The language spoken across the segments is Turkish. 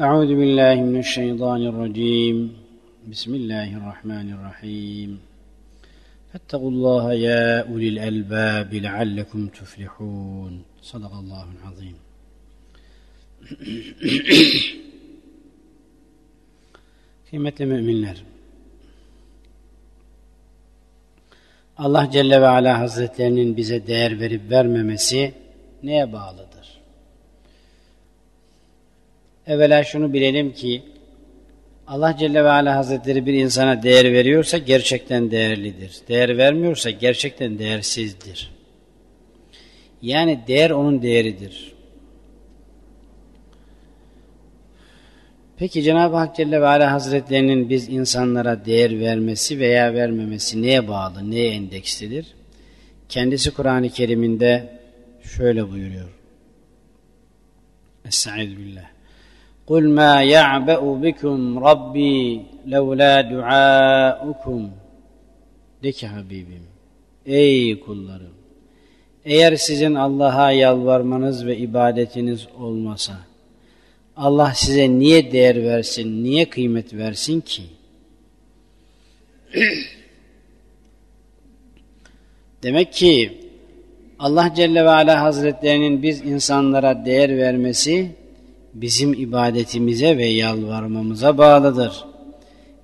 أعوذ بالله من الشيطان الرجيم بسم الله الرحمن الرحيم فاتقوا الله يا أولي الألباب لعلكم تفلحون صدق الله العظيم Kıymetli müminler, Allah Celle ve Ala Hazretlerinin bize değer verip vermemesi neye bağlıdır? Evvela şunu bilelim ki Allah Celle ve Ala Hazretleri bir insana değer veriyorsa gerçekten değerlidir. Değer vermiyorsa gerçekten değersizdir. Yani değer onun değeridir. Peki Cenab-ı Hak Celle ve Ala Hazretlerinin biz insanlara değer vermesi veya vermemesi neye bağlı, neye endekslidir? Kendisi Kur'an-ı Kerim'inde şöyle buyuruyor. Estaizu billah. قُلْ مَا يَعْبَأُ بِكُمْ رَبِّي لَوْلَا دُعَاءُكُمْ De ki Habibim, ey kullarım, eğer sizin Allah'a yalvarmanız ve ibadetiniz olmasa, Allah size niye değer versin, niye kıymet versin ki? Demek ki Allah Celle ve Ala Hazretlerinin biz insanlara değer vermesi bizim ibadetimize ve yalvarmamıza bağlıdır.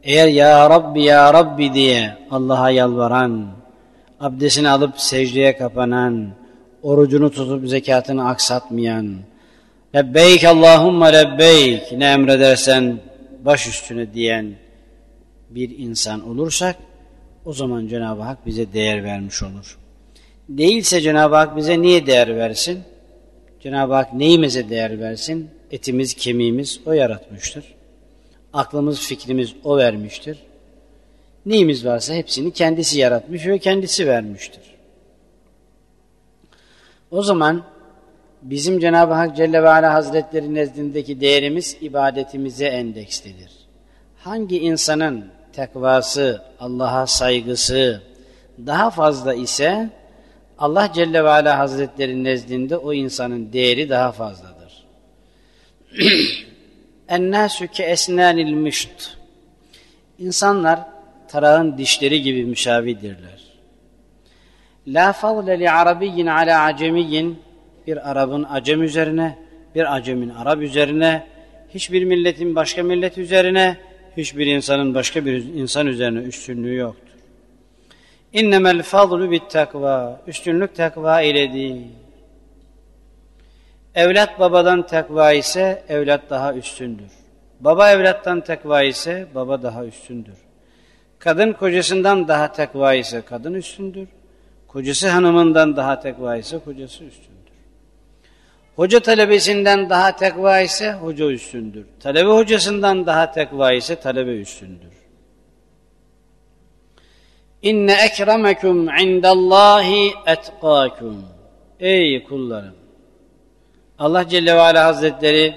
Eğer Ya Rabbi Ya Rabbi diye Allah'a yalvaran, abdestini alıp secdeye kapanan, orucunu tutup zekatını aksatmayan, Lebbeyk Allahumma lebbeyk ne emredersen baş üstüne diyen bir insan olursak o zaman Cenab-ı Hak bize değer vermiş olur. Değilse Cenab-ı Hak bize niye değer versin? Cenab-ı Hak neyimize değer versin? Etimiz, kemiğimiz o yaratmıştır. Aklımız, fikrimiz o vermiştir. Neyimiz varsa hepsini kendisi yaratmış ve kendisi vermiştir. O zaman bizim Cenab-ı Hak Celle ve Ala Hazretleri nezdindeki değerimiz ibadetimize endekslidir. Hangi insanın tekvası, Allah'a saygısı daha fazla ise Allah Celle ve Ala Hazretleri nezdinde o insanın değeri daha fazladır. Ennâsü ke esnânil mişt. İnsanlar tarağın dişleri gibi müşavidirler. La fadle li arabiyyin ala acemiyyin bir Arap'ın acem üzerine, bir acemin Arap üzerine, hiçbir milletin başka millet üzerine, hiçbir insanın başka bir insan üzerine üstünlüğü yoktur. İnnemel fadlu bit takva. Üstünlük takva iledir. Evlat babadan takva ise evlat daha üstündür. Baba evlattan takva ise baba daha üstündür. Kadın kocasından daha takva ise kadın üstündür. Kocası hanımından daha tekva ise kocası üstündür. Hoca talebesinden daha tekva ise hoca üstündür. Talebe hocasından daha tekva ise talebe üstündür. İnne ekremekum indallahi etkakum. Ey kullarım! Allah Celle ve Ala Hazretleri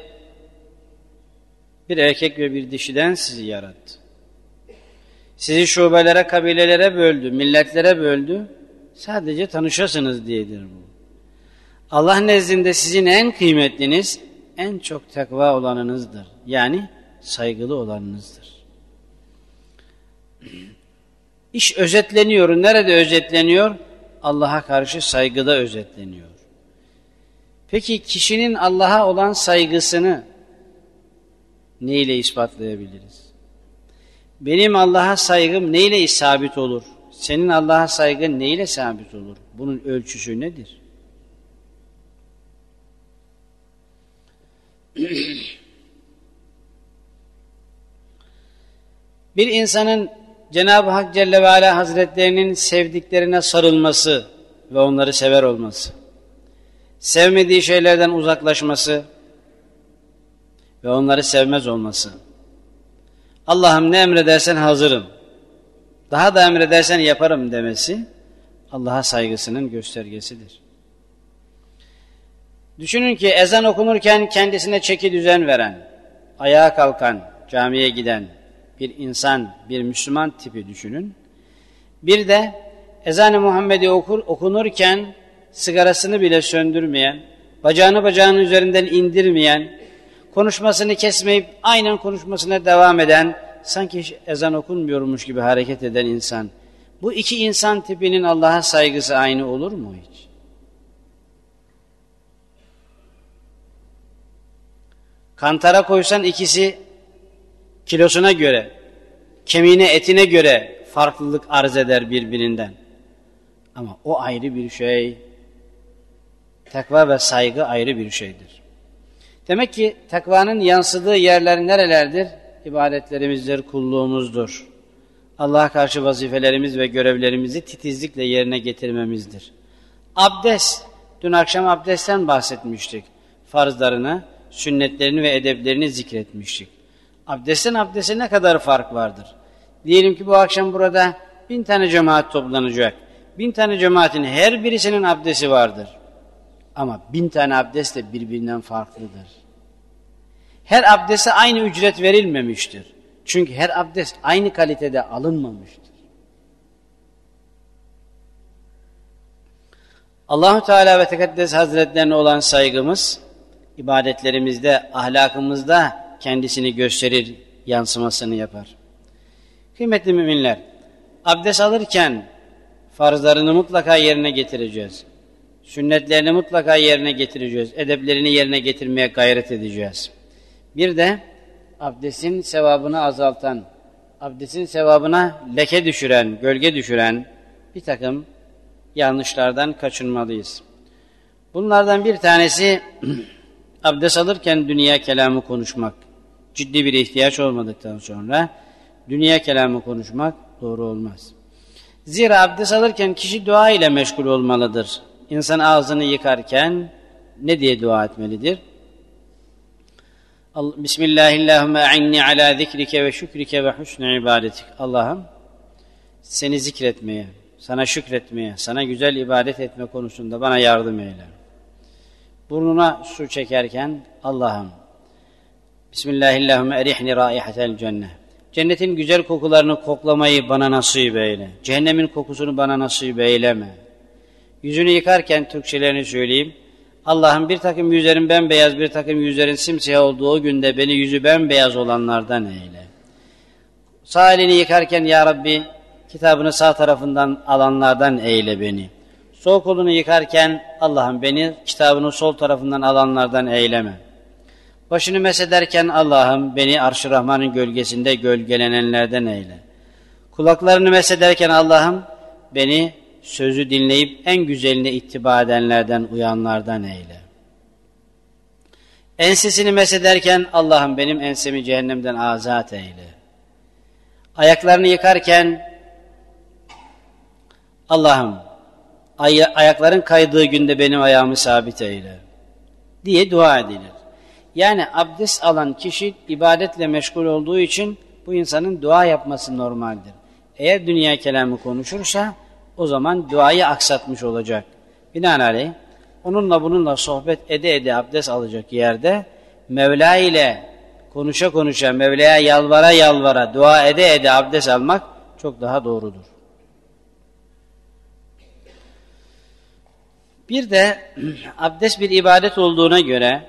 bir erkek ve bir dişiden sizi yarattı. Sizi şubelere, kabilelere böldü, milletlere böldü. Sadece tanışasınız diyedir bu. Allah nezdinde sizin en kıymetliniz, en çok takva olanınızdır. Yani saygılı olanınızdır. İş özetleniyor. Nerede özetleniyor? Allah'a karşı saygıda özetleniyor. Peki kişinin Allah'a olan saygısını neyle ispatlayabiliriz? Benim Allah'a saygım neyle sabit olur? Senin Allah'a saygın neyle sabit olur? Bunun ölçüsü nedir? Bir insanın Cenab-ı Hak Celle ve Ala Hazretlerinin sevdiklerine sarılması ve onları sever olması, sevmediği şeylerden uzaklaşması ve onları sevmez olması, Allah'ım ne emredersen hazırım, daha da emredersen yaparım demesi, Allah'a saygısının göstergesidir. Düşünün ki ezan okunurken kendisine çeki düzen veren, ayağa kalkan, camiye giden bir insan, bir Müslüman tipi düşünün. Bir de ezan-ı Muhammed'i okur, okunurken sigarasını bile söndürmeyen, bacağını bacağının üzerinden indirmeyen, konuşmasını kesmeyip aynen konuşmasına devam eden, sanki hiç ezan okunmuyormuş gibi hareket eden insan. Bu iki insan tipinin Allah'a saygısı aynı olur mu hiç? Kantara koysan ikisi kilosuna göre, kemiğine etine göre farklılık arz eder birbirinden. Ama o ayrı bir şey. Takva ve saygı ayrı bir şeydir. Demek ki takvanın yansıdığı yerler nerelerdir? İbadetlerimizdir, kulluğumuzdur. Allah'a karşı vazifelerimiz ve görevlerimizi titizlikle yerine getirmemizdir. Abdest, dün akşam abdestten bahsetmiştik. Farzlarını, sünnetlerini ve edeplerini zikretmiştik. Abdestin abdeste ne kadar fark vardır? Diyelim ki bu akşam burada bin tane cemaat toplanacak. Bin tane cemaatin her birisinin abdesti vardır. Ama bin tane abdest de birbirinden farklıdır. Her abdeste aynı ücret verilmemiştir. Çünkü her abdest aynı kalitede alınmamıştır. Allahu Teala ve Tekaddes Hazretlerine olan saygımız ibadetlerimizde, ahlakımızda kendisini gösterir, yansımasını yapar. Kıymetli müminler, abdest alırken farzlarını mutlaka yerine getireceğiz. Sünnetlerini mutlaka yerine getireceğiz. Edeplerini yerine getirmeye gayret edeceğiz. Bir de abdestin sevabını azaltan, abdestin sevabına leke düşüren, gölge düşüren bir takım yanlışlardan kaçınmalıyız. Bunlardan bir tanesi abdest alırken dünya kelamı konuşmak. Ciddi bir ihtiyaç olmadıktan sonra dünya kelamı konuşmak doğru olmaz. Zira abdest alırken kişi dua ile meşgul olmalıdır. İnsan ağzını yıkarken ne diye dua etmelidir? Bismillahirrahmanirrahim. A'inni ala zikrike ve şükrike ve husni ibadetik. Allah'ım seni zikretmeye, sana şükretmeye, sana güzel ibadet etme konusunda bana yardım eyle. Burnuna su çekerken Allah'ım Bismillahirrahmanirrahim. Erihni raihatel cennet. Cennetin güzel kokularını koklamayı bana nasip eyle. Cehennemin kokusunu bana nasip eyleme. Yüzünü yıkarken Türkçelerini söyleyeyim. Allah'ım bir takım yüzlerin bembeyaz, bir takım yüzlerin simsiyah olduğu o günde beni yüzü bembeyaz olanlardan eyle. Sağ elini yıkarken Ya Rabbi kitabını sağ tarafından alanlardan eyle beni. Sol kolunu yıkarken Allah'ım beni kitabını sol tarafından alanlardan eyleme. Başını mesederken Allah'ım beni arş-ı Rahman'ın gölgesinde gölgelenenlerden eyle. Kulaklarını mesederken Allah'ım beni sözü dinleyip en güzeline ittiba edenlerden, uyanlardan eyle. Ensesini mesederken Allah'ım benim ensemi cehennemden azat eyle. Ayaklarını yıkarken Allah'ım ay ayakların kaydığı günde benim ayağımı sabit eyle diye dua edilir. Yani abdest alan kişi ibadetle meşgul olduğu için bu insanın dua yapması normaldir. Eğer dünya kelamı konuşursa o zaman duayı aksatmış olacak. Binaenaleyh onunla bununla sohbet ede ede abdest alacak yerde Mevla ile konuşa konuşa, Mevla'ya yalvara yalvara, dua ede ede abdest almak çok daha doğrudur. Bir de abdest bir ibadet olduğuna göre,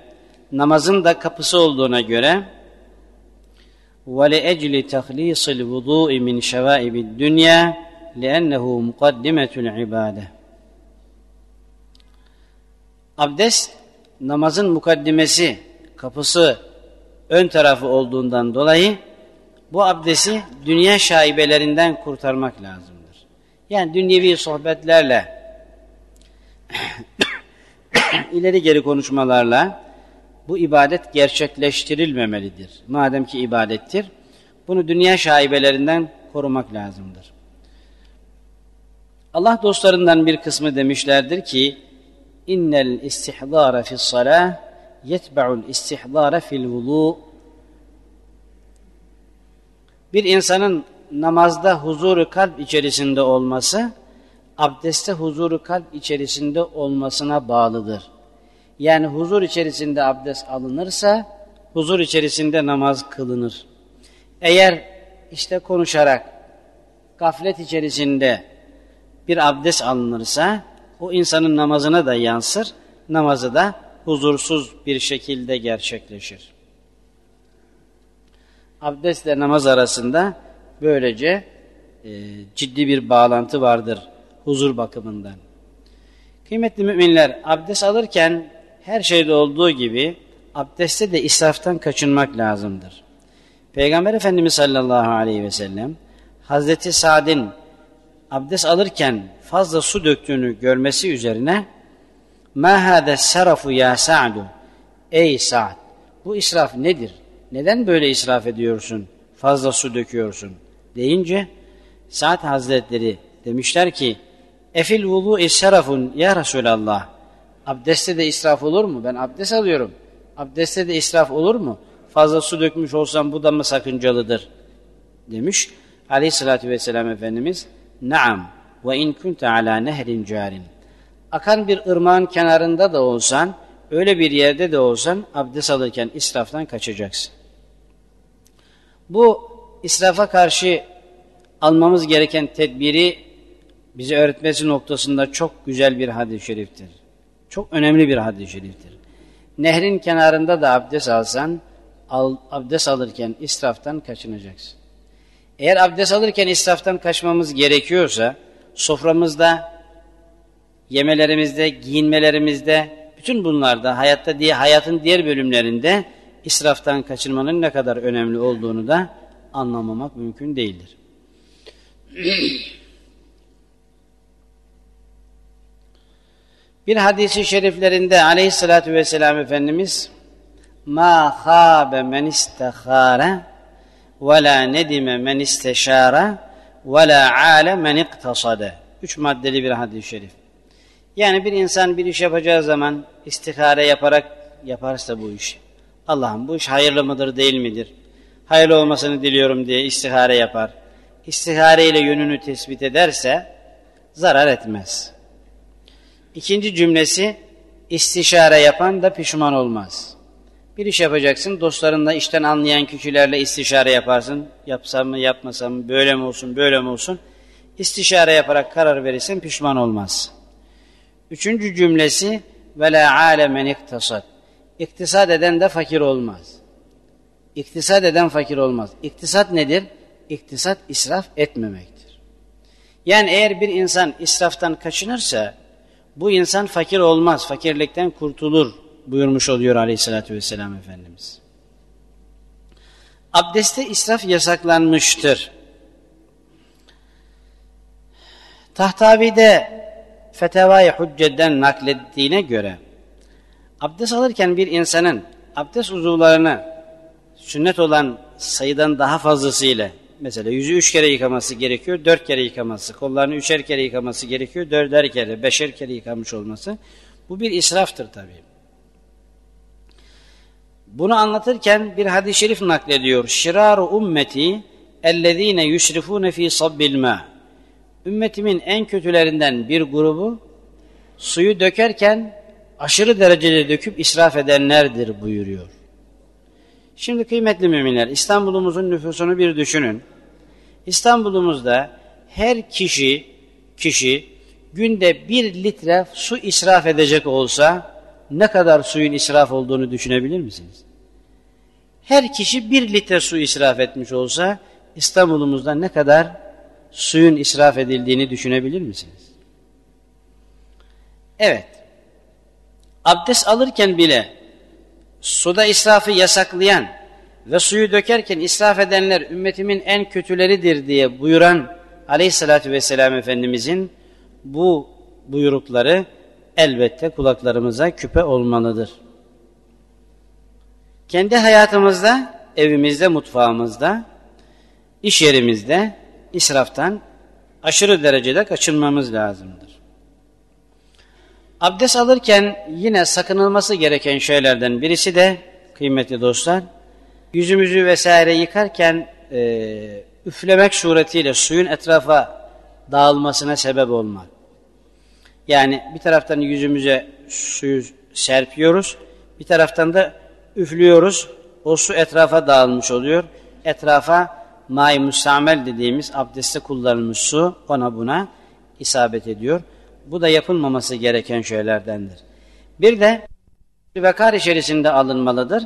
namazın da kapısı olduğuna göre وَلِأَجْلِ تَخْلِيصِ الْوُضُوءِ مِنْ شَوَائِبِ الدُّنْيَا لِأَنَّهُ مُقَدِّمَةُ الْعِبَادَةِ Abdest namazın mukaddimesi, kapısı, ön tarafı olduğundan dolayı bu abdesti dünya şaibelerinden kurtarmak lazımdır. Yani dünyevi sohbetlerle ileri geri konuşmalarla bu ibadet gerçekleştirilmemelidir. Madem ki ibadettir, bunu dünya şaibelerinden korumak lazımdır. Allah dostlarından bir kısmı demişlerdir ki innel istihdara fi's salah yetba'ul istihdara fil vudu bir insanın namazda huzuru kalp içerisinde olması abdestte huzuru kalp içerisinde olmasına bağlıdır. Yani huzur içerisinde abdest alınırsa huzur içerisinde namaz kılınır. Eğer işte konuşarak gaflet içerisinde bir abdest alınırsa o insanın namazına da yansır, namazı da huzursuz bir şekilde gerçekleşir. abdestle namaz arasında böylece e, ciddi bir bağlantı vardır huzur bakımından. Kıymetli müminler abdest alırken her şeyde olduğu gibi abdestte de israftan kaçınmak lazımdır. Peygamber Efendimiz sallallahu aleyhi ve sellem Hazreti Sa'd'in abdest alırken fazla su döktüğünü görmesi üzerine Ma hâde sarafu ya Sa'du Ey Sa'd bu israf nedir? Neden böyle israf ediyorsun? Fazla su döküyorsun deyince Sa'd Hazretleri demişler ki Efil vudu israfun ya Resulallah Abdestte de israf olur mu? Ben abdest alıyorum. Abdestte de israf olur mu? Fazla su dökmüş olsam bu da mı sakıncalıdır? Demiş aleyhissalatü vesselam Efendimiz Naam ve in kunte ala nehrin carin. Akan bir ırmağın kenarında da olsan, öyle bir yerde de olsan abdest alırken israftan kaçacaksın. Bu israfa karşı almamız gereken tedbiri bize öğretmesi noktasında çok güzel bir hadis-i şeriftir. Çok önemli bir hadis-i şeriftir. Nehrin kenarında da abdest alsan, al, abdest alırken israftan kaçınacaksın. Eğer abdest alırken israftan kaçmamız gerekiyorsa, soframızda, yemelerimizde, giyinmelerimizde, bütün bunlarda, hayatta diye hayatın diğer bölümlerinde israftan kaçınmanın ne kadar önemli olduğunu da anlamamak mümkün değildir. Bir hadisi şeriflerinde aleyhissalatü vesselam Efendimiz ma khâbe men istehâre ve la nedime men isteşâre ve la âle men iktasade. Üç maddeli bir hadis-i şerif. Yani bir insan bir iş yapacağı zaman istihare yaparak yaparsa bu işi. Allah'ım bu iş hayırlı mıdır değil midir? Hayırlı olmasını diliyorum diye istihare yapar. İstihare ile yönünü tespit ederse zarar etmez. İkinci cümlesi istişare yapan da pişman olmaz. Bir iş yapacaksın, dostlarınla işten anlayan kişilerle istişare yaparsın. Yapsam mı, yapmasam mı, böyle mi olsun, böyle mi olsun? İstişare yaparak karar verirsen pişman olmaz. Üçüncü cümlesi ve la alemen iktasad. İktisat eden de fakir olmaz. İktisat eden fakir olmaz. İktisat nedir? İktisat israf etmemektir. Yani eğer bir insan israftan kaçınırsa bu insan fakir olmaz, fakirlikten kurtulur buyurmuş oluyor aleyhissalatü vesselam Efendimiz. Abdeste israf yasaklanmıştır. Tahtavi'de Fetevai Hüccet'den naklettiğine göre abdest alırken bir insanın abdest uzuvlarını sünnet olan sayıdan daha fazlasıyla mesela yüzü üç kere yıkaması gerekiyor, dört kere yıkaması, kollarını üçer kere yıkaması gerekiyor, dörder kere, beşer kere yıkamış olması. Bu bir israftır tabii. Bunu anlatırken bir hadis-i şerif naklediyor. Şiraru ummeti ellezine yusrifune fi sabbil. Ümmetimin en kötülerinden bir grubu suyu dökerken aşırı derecede döküp israf edenlerdir buyuruyor. Şimdi kıymetli müminler İstanbul'umuzun nüfusunu bir düşünün. İstanbul'umuzda her kişi kişi günde bir litre su israf edecek olsa ne kadar suyun israf olduğunu düşünebilir misiniz? Her kişi bir litre su israf etmiş olsa İstanbul'umuzda ne kadar suyun israf edildiğini düşünebilir misiniz? Evet. Abdest alırken bile suda israfı yasaklayan ve suyu dökerken israf edenler ümmetimin en kötüleridir diye buyuran aleyhissalatü vesselam Efendimizin bu buyrukları elbette kulaklarımıza küpe olmalıdır. Kendi hayatımızda, evimizde, mutfağımızda, iş yerimizde israftan aşırı derecede kaçınmamız lazımdır. Abdest alırken yine sakınılması gereken şeylerden birisi de kıymetli dostlar, yüzümüzü vesaire yıkarken e, üflemek suretiyle suyun etrafa dağılmasına sebep olmak. Yani bir taraftan yüzümüze suyu serpiyoruz, bir taraftan da üflüyoruz. O su etrafa dağılmış oluyor. Etrafa may mustamel dediğimiz abdestte kullanılmış su ona buna isabet ediyor. Bu da yapılmaması gereken şeylerdendir. Bir de vekar içerisinde alınmalıdır.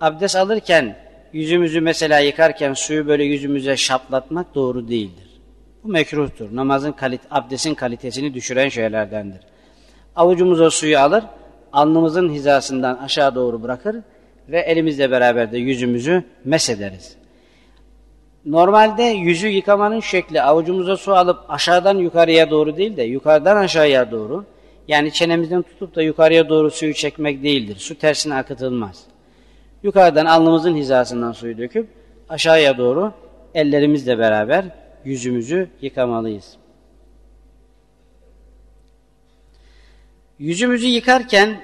Abdest alırken yüzümüzü mesela yıkarken suyu böyle yüzümüze şaplatmak doğru değildir. Bu mekruhtur. Namazın kalit abdestin kalitesini düşüren şeylerdendir. Avucumuza suyu alır, alnımızın hizasından aşağı doğru bırakır ve elimizle beraber de yüzümüzü mesederiz. Normalde yüzü yıkamanın şekli avucumuza su alıp aşağıdan yukarıya doğru değil de yukarıdan aşağıya doğru yani çenemizden tutup da yukarıya doğru suyu çekmek değildir. Su tersine akıtılmaz. Yukarıdan alnımızın hizasından suyu döküp aşağıya doğru ellerimizle beraber yüzümüzü yıkamalıyız. Yüzümüzü yıkarken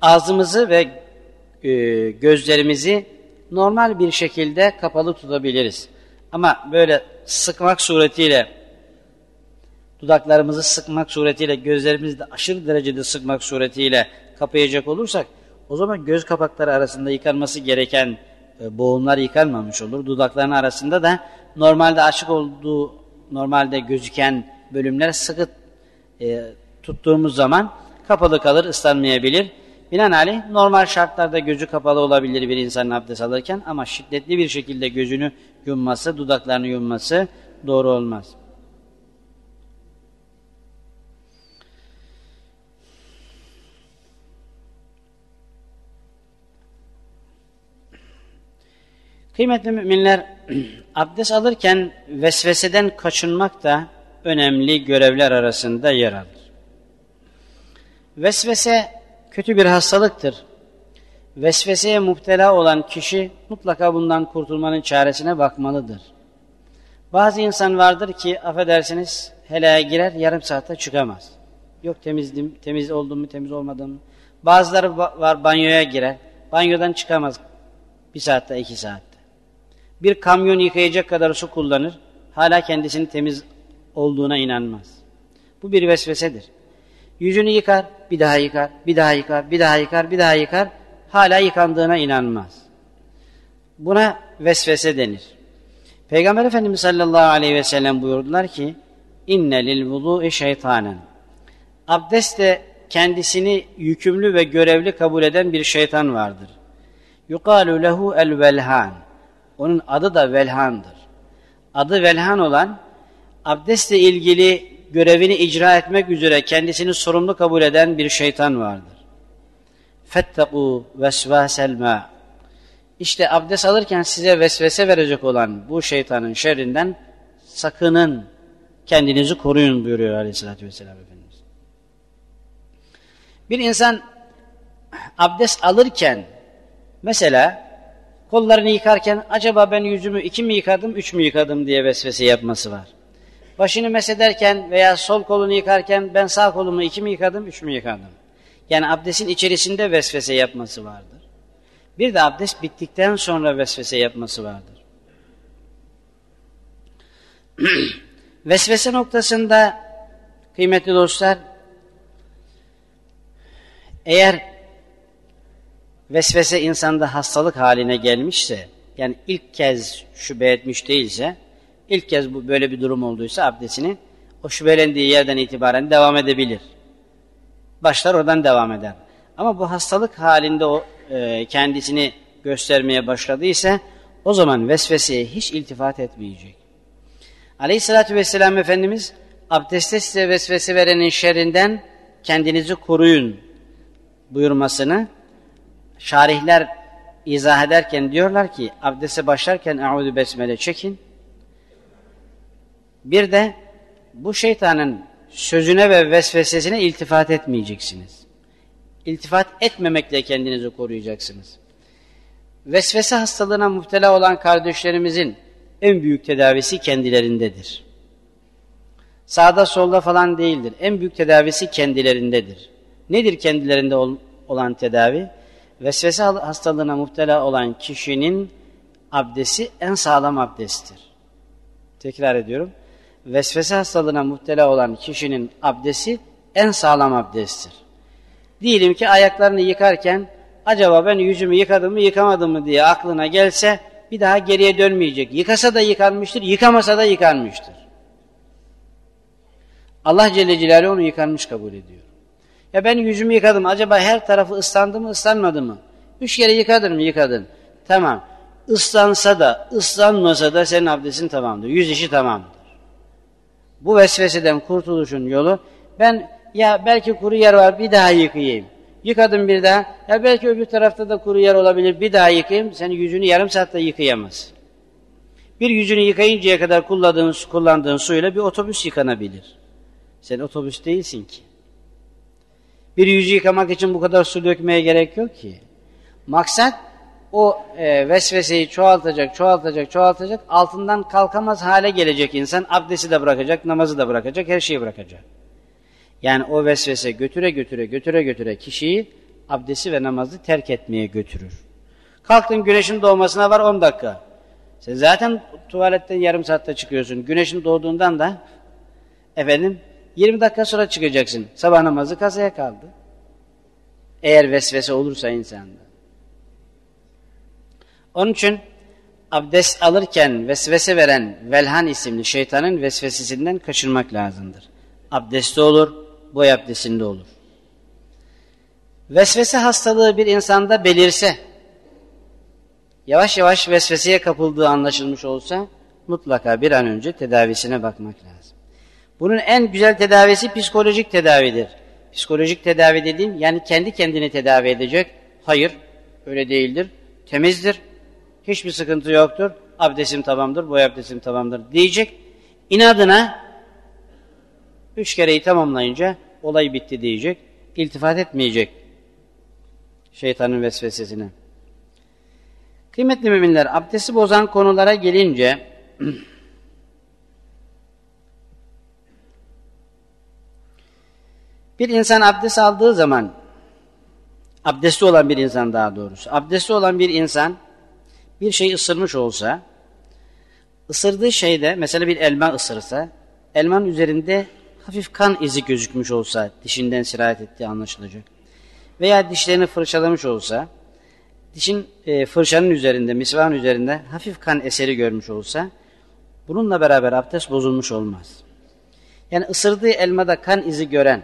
ağzımızı ve e, gözlerimizi normal bir şekilde kapalı tutabiliriz. Ama böyle sıkmak suretiyle dudaklarımızı sıkmak suretiyle gözlerimizi de aşırı derecede sıkmak suretiyle kapayacak olursak o zaman göz kapakları arasında yıkanması gereken boğumlar yıkanmamış olur. Dudakların arasında da normalde açık olduğu normalde gözüken bölümler sıkı e, tuttuğumuz zaman kapalı kalır, ıslanmayabilir. Binaenaleyh normal şartlarda gözü kapalı olabilir bir insanın abdest alırken ama şiddetli bir şekilde gözünü yumması, dudaklarını yumması doğru olmaz. Kıymetli müminler, abdest alırken vesveseden kaçınmak da önemli görevler arasında yer alır. Vesvese kötü bir hastalıktır. Vesveseye muhtela olan kişi mutlaka bundan kurtulmanın çaresine bakmalıdır. Bazı insan vardır ki affedersiniz helaya girer yarım saatte çıkamaz. Yok temizdim, temiz oldum mu temiz olmadım mı? Bazıları var banyoya girer. Banyodan çıkamaz bir saatte iki saatte. Bir kamyon yıkayacak kadar su kullanır. Hala kendisinin temiz olduğuna inanmaz. Bu bir vesvesedir. Yüzünü yıkar, bir daha yıkar, bir daha yıkar, bir daha yıkar, bir daha yıkar. Hala yıkandığına inanmaz. Buna vesvese denir. Peygamber Efendimiz sallallahu aleyhi ve sellem buyurdular ki inne lil vudu'i şeytanen. Abdest de kendisini yükümlü ve görevli kabul eden bir şeytan vardır. Yukalu lehu el velhan. Onun adı da velhandır. Adı velhan olan abdestle ilgili görevini icra etmek üzere kendisini sorumlu kabul eden bir şeytan vardır. Fettekû vesvâsel mâ. İşte abdest alırken size vesvese verecek olan bu şeytanın şerrinden sakının, kendinizi koruyun buyuruyor aleyhissalatü vesselam Efendimiz. Bir insan abdest alırken mesela kollarını yıkarken acaba ben yüzümü iki mi yıkadım, üç mü yıkadım diye vesvese yapması var. Başını mesederken veya sol kolunu yıkarken ben sağ kolumu iki mi yıkadım, üç mü yıkadım? Yani abdestin içerisinde vesvese yapması vardır. Bir de abdest bittikten sonra vesvese yapması vardır. vesvese noktasında kıymetli dostlar eğer vesvese insanda hastalık haline gelmişse yani ilk kez şüphe etmiş değilse ilk kez bu böyle bir durum olduysa abdestini o şüphelendiği yerden itibaren devam edebilir. Başlar oradan devam eder. Ama bu hastalık halinde o e, kendisini göstermeye başladıysa o zaman vesveseye hiç iltifat etmeyecek. Aleyhissalatü vesselam Efendimiz abdestte size vesvese verenin şerrinden kendinizi koruyun buyurmasını şarihler izah ederken diyorlar ki abdeste başlarken Eûzü Besmele çekin bir de bu şeytanın sözüne ve vesvesesine iltifat etmeyeceksiniz. İltifat etmemekle kendinizi koruyacaksınız. Vesvese hastalığına muhtela olan kardeşlerimizin en büyük tedavisi kendilerindedir. Sağda solda falan değildir. En büyük tedavisi kendilerindedir. Nedir kendilerinde olan tedavi? Vesvese hastalığına muhtela olan kişinin abdesti en sağlam abdesttir. Tekrar ediyorum vesvese hastalığına muhtela olan kişinin abdesti en sağlam abdesttir. Diyelim ki ayaklarını yıkarken acaba ben yüzümü yıkadım mı yıkamadım mı diye aklına gelse bir daha geriye dönmeyecek. Yıkasa da yıkanmıştır, yıkamasa da yıkanmıştır. Allah Celle Celaluhu onu yıkanmış kabul ediyor. Ya ben yüzümü yıkadım acaba her tarafı ıslandı mı ıslanmadı mı? Üç kere yıkadın mı yıkadın. Tamam. ıslansa da ıslanmasa da senin abdestin tamamdır. Yüz işi tamamdır. Bu vesveseden kurtuluşun yolu ben ya belki kuru yer var bir daha yıkayayım. Yıkadım bir daha. Ya belki öbür tarafta da kuru yer olabilir bir daha yıkayayım. Sen yüzünü yarım saatte yıkayamaz. Bir yüzünü yıkayıncaya kadar kullandığın, kullandığın suyla bir otobüs yıkanabilir. Sen otobüs değilsin ki. Bir yüzü yıkamak için bu kadar su dökmeye gerek yok ki. Maksat o e, vesveseyi çoğaltacak, çoğaltacak, çoğaltacak, altından kalkamaz hale gelecek insan. Abdesti de bırakacak, namazı da bırakacak, her şeyi bırakacak. Yani o vesvese götüre götüre, götüre götüre kişiyi abdesti ve namazı terk etmeye götürür. Kalktın güneşin doğmasına var 10 dakika. Sen zaten tuvaletten yarım saatte çıkıyorsun. Güneşin doğduğundan da efendim 20 dakika sonra çıkacaksın. Sabah namazı kasaya kaldı. Eğer vesvese olursa insanda. Onun için abdest alırken vesvese veren Velhan isimli şeytanın vesvesesinden kaçırmak lazımdır. Abdesti olur, boy abdestinde olur. Vesvese hastalığı bir insanda belirse, yavaş yavaş vesveseye kapıldığı anlaşılmış olsa, mutlaka bir an önce tedavisine bakmak lazım. Bunun en güzel tedavisi psikolojik tedavidir. Psikolojik tedavi dediğim yani kendi kendini tedavi edecek. Hayır, öyle değildir. Temizdir, hiçbir sıkıntı yoktur. Abdestim tamamdır, boy abdestim tamamdır diyecek. İnadına üç kereyi tamamlayınca olay bitti diyecek. İltifat etmeyecek şeytanın vesvesesine. Kıymetli müminler, abdesti bozan konulara gelince bir insan abdest aldığı zaman abdesti olan bir insan daha doğrusu abdesti olan bir insan bir şey ısırmış olsa, ısırdığı şeyde mesela bir elma ısırsa, elmanın üzerinde hafif kan izi gözükmüş olsa dişinden sirayet ettiği anlaşılacak. Veya dişlerini fırçalamış olsa, dişin e, fırçanın üzerinde, misvahın üzerinde hafif kan eseri görmüş olsa, bununla beraber abdest bozulmuş olmaz. Yani ısırdığı elmada kan izi gören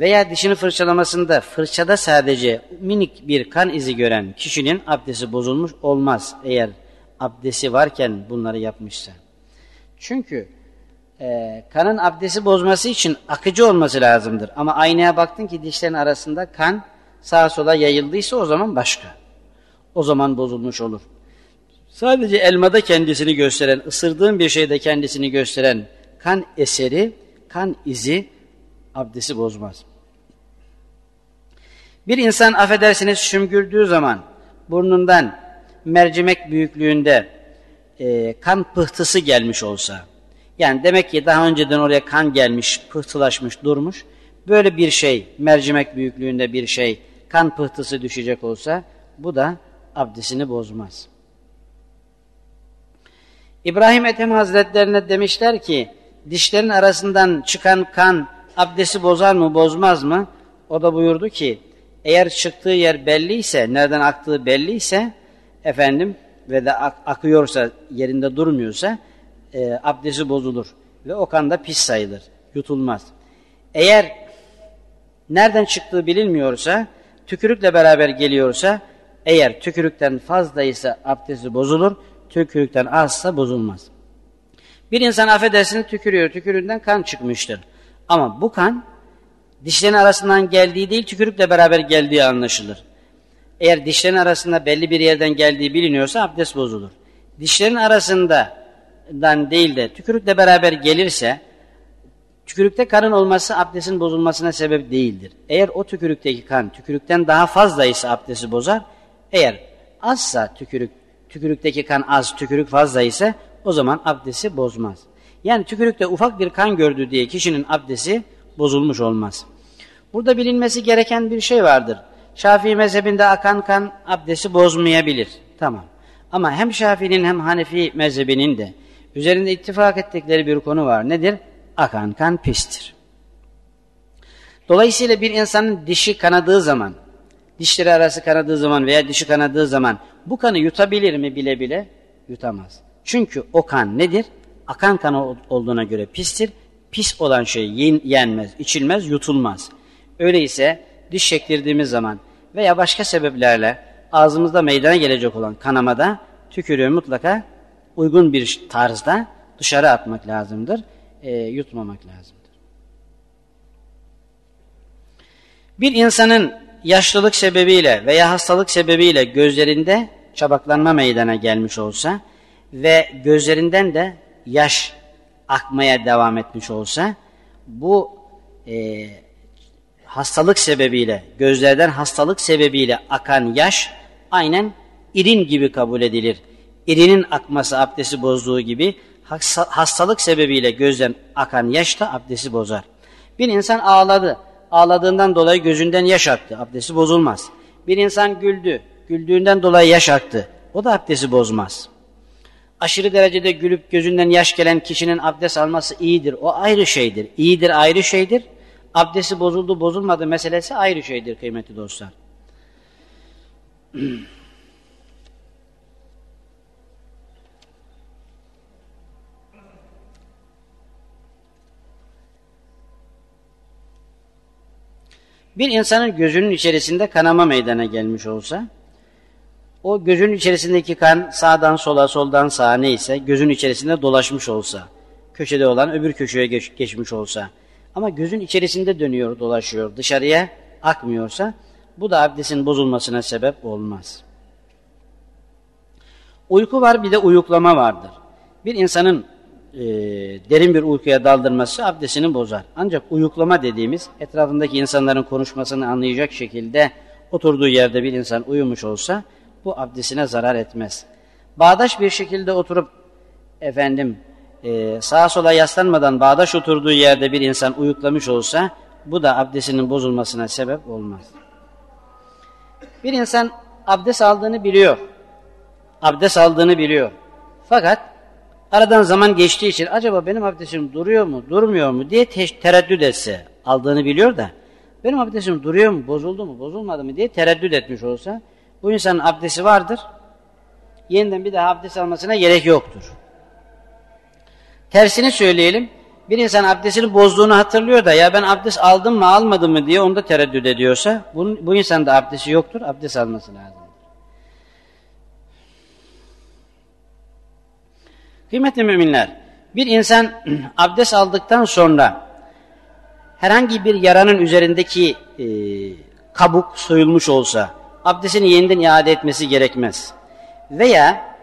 veya dişini fırçalamasında fırçada sadece minik bir kan izi gören kişinin abdesti bozulmuş olmaz eğer abdesti varken bunları yapmışsa. Çünkü e, kanın abdesti bozması için akıcı olması lazımdır. Ama aynaya baktın ki dişlerin arasında kan sağa sola yayıldıysa o zaman başka. O zaman bozulmuş olur. Sadece elmada kendisini gösteren, ısırdığın bir şeyde kendisini gösteren kan eseri, kan izi abdesti bozmaz. Bir insan affedersiniz şümgürdüğü zaman burnundan mercimek büyüklüğünde e, kan pıhtısı gelmiş olsa, yani demek ki daha önceden oraya kan gelmiş, pıhtılaşmış, durmuş, böyle bir şey, mercimek büyüklüğünde bir şey, kan pıhtısı düşecek olsa, bu da abdestini bozmaz. İbrahim Ethem Hazretlerine demişler ki, dişlerin arasından çıkan kan abdesti bozar mı bozmaz mı? O da buyurdu ki eğer çıktığı yer belliyse, nereden aktığı belliyse efendim ve de ak akıyorsa, yerinde durmuyorsa e, abdesti bozulur ve o kan da pis sayılır, yutulmaz. Eğer nereden çıktığı bilinmiyorsa, tükürükle beraber geliyorsa, eğer tükürükten fazlaysa abdesti bozulur, tükürükten azsa bozulmaz. Bir insan affedersiniz tükürüyor, tükürüğünden kan çıkmıştır. Ama bu kan dişlerin arasından geldiği değil tükürükle beraber geldiği anlaşılır. Eğer dişlerin arasında belli bir yerden geldiği biliniyorsa abdest bozulur. Dişlerin arasından değil de tükürükle beraber gelirse tükürükte kanın olması abdestin bozulmasına sebep değildir. Eğer o tükürükteki kan tükürükten daha fazlaysa abdesti bozar. Eğer azsa tükürük, tükürükteki kan az, tükürük fazla ise o zaman abdesti bozmaz. Yani tükürükte ufak bir kan gördü diye kişinin abdesti bozulmuş olmaz. Burada bilinmesi gereken bir şey vardır. Şafii mezhebinde akan kan abdesti bozmayabilir. Tamam. Ama hem Şafii'nin hem Hanefi mezhebinin de üzerinde ittifak ettikleri bir konu var. Nedir? Akan kan pistir. Dolayısıyla bir insanın dişi kanadığı zaman, dişleri arası kanadığı zaman veya dişi kanadığı zaman bu kanı yutabilir mi bile bile? Yutamaz. Çünkü o kan nedir? Akan kan olduğuna göre pistir pis olan şey yenmez, içilmez, yutulmaz. Öyleyse diş çektirdiğimiz zaman veya başka sebeplerle ağzımızda meydana gelecek olan kanamada tükürüğü mutlaka uygun bir tarzda dışarı atmak lazımdır. E, yutmamak lazımdır. Bir insanın yaşlılık sebebiyle veya hastalık sebebiyle gözlerinde çabaklanma meydana gelmiş olsa ve gözlerinden de yaş akmaya devam etmiş olsa bu e, hastalık sebebiyle, gözlerden hastalık sebebiyle akan yaş aynen irin gibi kabul edilir. İrinin akması abdesti bozduğu gibi hastalık sebebiyle gözden akan yaş da abdesti bozar. Bir insan ağladı. Ağladığından dolayı gözünden yaş aktı. Abdesti bozulmaz. Bir insan güldü. Güldüğünden dolayı yaş aktı. O da abdesti bozmaz. Aşırı derecede gülüp gözünden yaş gelen kişinin abdest alması iyidir. O ayrı şeydir. İyidir ayrı şeydir. Abdesti bozuldu bozulmadı meselesi ayrı şeydir kıymetli dostlar. Bir insanın gözünün içerisinde kanama meydana gelmiş olsa, o gözün içerisindeki kan sağdan sola, soldan sağa neyse gözün içerisinde dolaşmış olsa, köşede olan öbür köşeye geç, geçmiş olsa ama gözün içerisinde dönüyor, dolaşıyor, dışarıya akmıyorsa bu da abdestin bozulmasına sebep olmaz. Uyku var bir de uyuklama vardır. Bir insanın e, derin bir uykuya daldırması abdestini bozar. Ancak uyuklama dediğimiz etrafındaki insanların konuşmasını anlayacak şekilde oturduğu yerde bir insan uyumuş olsa bu abdestine zarar etmez. Bağdaş bir şekilde oturup efendim e, sağa sola yaslanmadan bağdaş oturduğu yerde bir insan uyuklamış olsa bu da abdestinin bozulmasına sebep olmaz. Bir insan abdest aldığını biliyor. Abdest aldığını biliyor. Fakat aradan zaman geçtiği için acaba benim abdestim duruyor mu, durmuyor mu diye tereddüt etse aldığını biliyor da benim abdestim duruyor mu, bozuldu mu, bozulmadı mı diye tereddüt etmiş olsa bu insanın abdesti vardır. Yeniden bir daha abdest almasına gerek yoktur. Tersini söyleyelim. Bir insan abdestini bozduğunu hatırlıyor da ya ben abdest aldım mı almadım mı diye onda tereddüt ediyorsa bunun, bu insanda abdesti yoktur. Abdest alması lazım. Kıymetli müminler, bir insan abdest aldıktan sonra herhangi bir yaranın üzerindeki e, kabuk soyulmuş olsa, abdestini yeniden iade etmesi gerekmez. Veya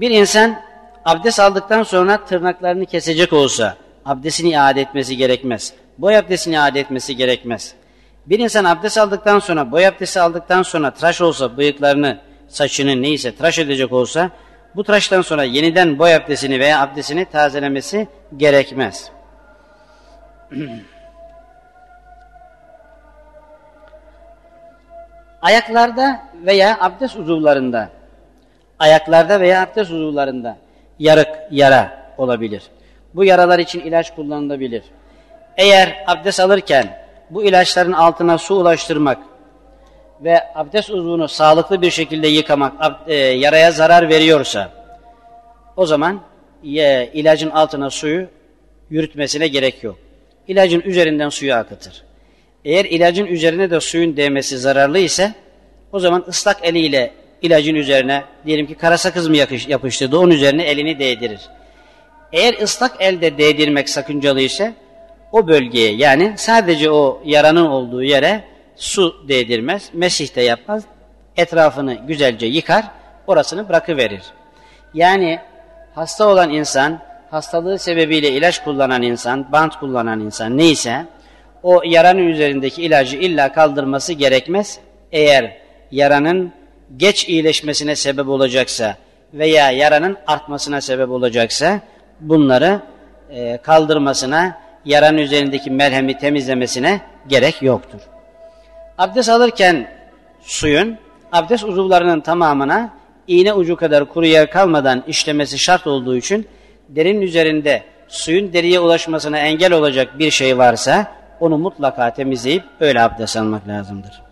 bir insan abdest aldıktan sonra tırnaklarını kesecek olsa abdestini iade etmesi gerekmez. Boy abdestini iade etmesi gerekmez. Bir insan abdest aldıktan sonra, boy abdesti aldıktan sonra tıraş olsa bıyıklarını, saçını neyse tıraş edecek olsa bu tıraştan sonra yeniden boy abdestini veya abdestini tazelemesi gerekmez. Ayaklarda veya abdest uzuvlarında, ayaklarda veya abdest uzuvlarında yarık, yara olabilir. Bu yaralar için ilaç kullanılabilir. Eğer abdest alırken bu ilaçların altına su ulaştırmak ve abdest uzvunu sağlıklı bir şekilde yıkamak e, yaraya zarar veriyorsa o zaman ilacın altına suyu yürütmesine gerek yok. İlacın üzerinden suyu akıtır. Eğer ilacın üzerine de suyun değmesi zararlı ise o zaman ıslak eliyle ilacın üzerine diyelim ki kara sakız mı yapıştırdı onun üzerine elini değdirir. Eğer ıslak elde değdirmek sakıncalı ise o bölgeye yani sadece o yaranın olduğu yere su değdirmez, mesih de yapmaz. Etrafını güzelce yıkar, orasını bırakıverir. Yani hasta olan insan, hastalığı sebebiyle ilaç kullanan insan, bant kullanan insan neyse o yaranın üzerindeki ilacı illa kaldırması gerekmez. Eğer yaranın geç iyileşmesine sebep olacaksa veya yaranın artmasına sebep olacaksa bunları e, kaldırmasına, yaranın üzerindeki merhemi temizlemesine gerek yoktur. Abdest alırken suyun abdest uzuvlarının tamamına iğne ucu kadar kuru yer kalmadan işlemesi şart olduğu için derin üzerinde suyun deriye ulaşmasına engel olacak bir şey varsa onu mutlaka temizleyip öyle abdest almak lazımdır.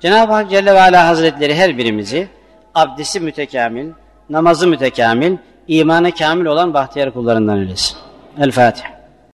Cenab-ı Hak Celle ve Ala Hazretleri her birimizi abdesti mütekamil, namazı mütekamil, imanı kamil olan bahtiyar kullarından eylesin. El Fatiha.